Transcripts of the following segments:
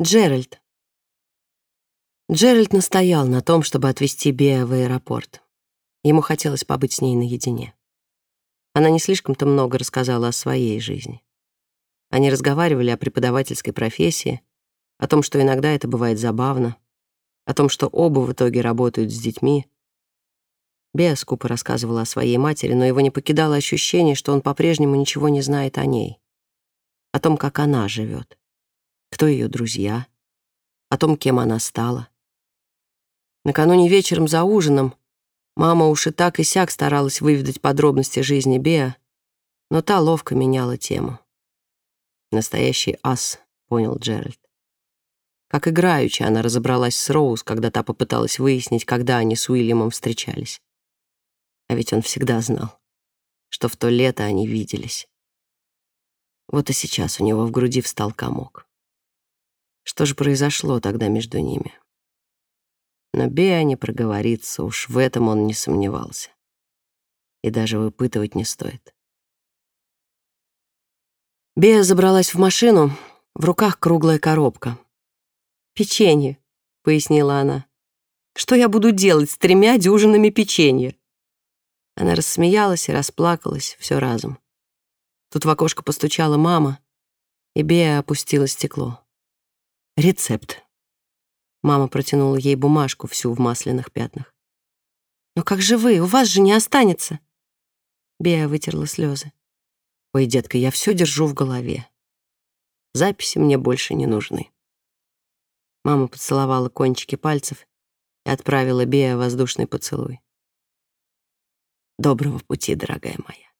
Джеральд. Джеральд настоял на том, чтобы отвезти Беа в аэропорт. Ему хотелось побыть с ней наедине. Она не слишком-то много рассказала о своей жизни. Они разговаривали о преподавательской профессии, о том, что иногда это бывает забавно, о том, что оба в итоге работают с детьми. Беа скупо рассказывала о своей матери, но его не покидало ощущение, что он по-прежнему ничего не знает о ней, о том, как она живет кто ее друзья, о том, кем она стала. Накануне вечером за ужином мама уж и так и сяк старалась выведать подробности жизни Беа, но та ловко меняла тему. Настоящий ас, понял Джеральд. Как играючи она разобралась с Роуз, когда та попыталась выяснить, когда они с Уильямом встречались. А ведь он всегда знал, что в то лето они виделись. Вот и сейчас у него в груди встал комок. Что же произошло тогда между ними? Но Беа не проговорится, уж в этом он не сомневался. И даже выпытывать не стоит. Беа забралась в машину, в руках круглая коробка. «Печенье», — пояснила она. «Что я буду делать с тремя дюжинами печенья?» Она рассмеялась и расплакалась все разом. Тут в окошко постучала мама, и Беа опустила стекло. Рецепт. Мама протянула ей бумажку всю в масляных пятнах. «Но как же вы? У вас же не останется!» Беа вытерла слезы. «Ой, детка, я все держу в голове. Записи мне больше не нужны». Мама поцеловала кончики пальцев и отправила Беа воздушный поцелуй. «Доброго пути, дорогая моя.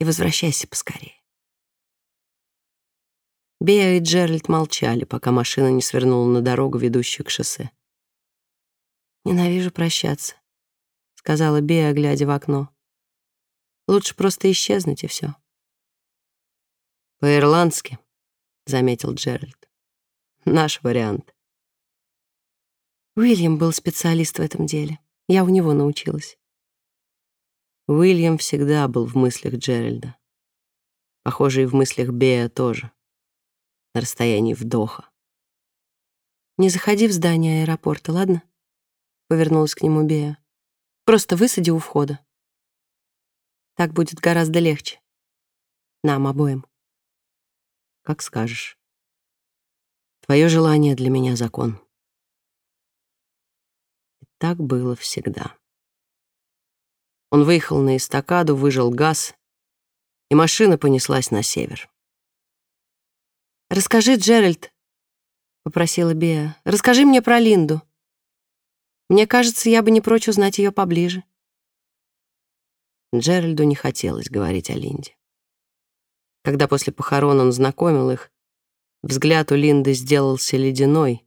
И возвращайся поскорее». Беа и Джеральд молчали, пока машина не свернула на дорогу, ведущую к шоссе. «Ненавижу прощаться», — сказала Беа, глядя в окно. «Лучше просто исчезнуть, и все». «По-ирландски», — заметил Джеральд. «Наш вариант». Уильям был специалист в этом деле. Я у него научилась. Уильям всегда был в мыслях Джеральда. Похоже, и в мыслях Беа тоже на расстоянии вдоха. «Не заходи в здание аэропорта, ладно?» — повернулась к нему Бея. «Просто высади у входа. Так будет гораздо легче. Нам обоим». «Как скажешь. Твое желание для меня закон». И так было всегда. Он выехал на эстакаду, выжал газ, и машина понеслась на север. «Расскажи, Джеральд», — попросила Беа, — «расскажи мне про Линду. Мне кажется, я бы не прочь узнать ее поближе». Джеральду не хотелось говорить о Линде. Когда после похорон он знакомил их, взгляд у Линды сделался ледяной,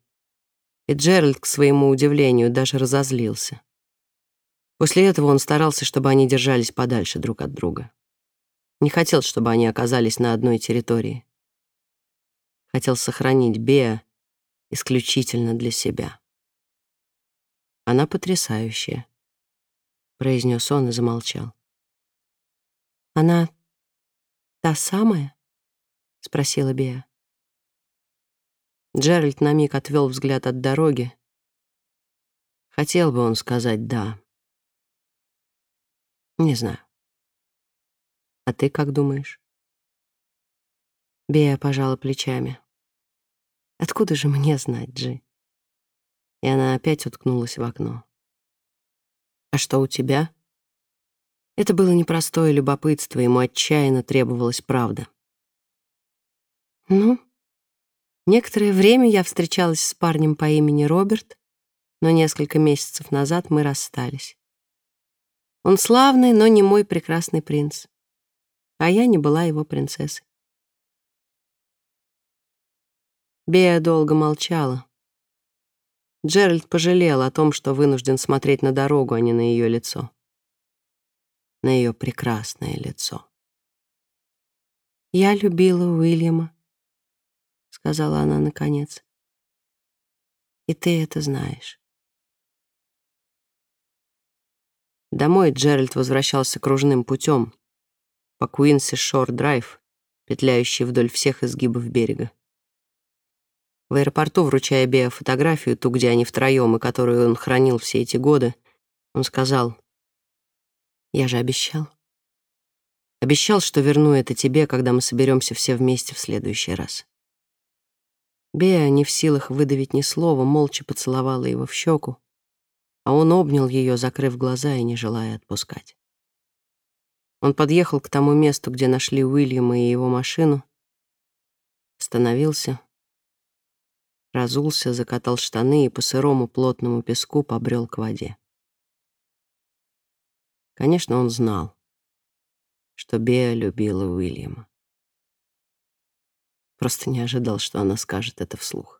и Джеральд, к своему удивлению, даже разозлился. После этого он старался, чтобы они держались подальше друг от друга. Не хотел, чтобы они оказались на одной территории хотел сохранить Беа исключительно для себя. «Она потрясающая», — произнес он и замолчал. «Она та самая?» — спросила Беа. Джеральд на миг отвел взгляд от дороги. Хотел бы он сказать «да». Не знаю. А ты как думаешь? Бея пожала плечами. «Откуда же мне знать, Джи?» И она опять уткнулась в окно. «А что у тебя?» Это было непростое любопытство, ему отчаянно требовалась правда. «Ну, некоторое время я встречалась с парнем по имени Роберт, но несколько месяцев назад мы расстались. Он славный, но не мой прекрасный принц, а я не была его принцессой. Бея долго молчала. Джеральд пожалел о том, что вынужден смотреть на дорогу, а не на ее лицо. На ее прекрасное лицо. «Я любила Уильяма», — сказала она наконец. «И ты это знаешь». Домой Джеральд возвращался кружным путем по Куинси-Шор-Драйв, петляющий вдоль всех изгибов берега. В аэропорту, вручая Беа фотографию, ту, где они втроем, и которую он хранил все эти годы, он сказал, «Я же обещал. Обещал, что верну это тебе, когда мы соберемся все вместе в следующий раз». Беа, не в силах выдавить ни слова, молча поцеловала его в щеку, а он обнял ее, закрыв глаза и не желая отпускать. Он подъехал к тому месту, где нашли Уильяма и его машину, остановился, разулся, закатал штаны и по сырому плотному песку побрел к воде. Конечно, он знал, что Беа любила Уильяма. Просто не ожидал, что она скажет это вслух.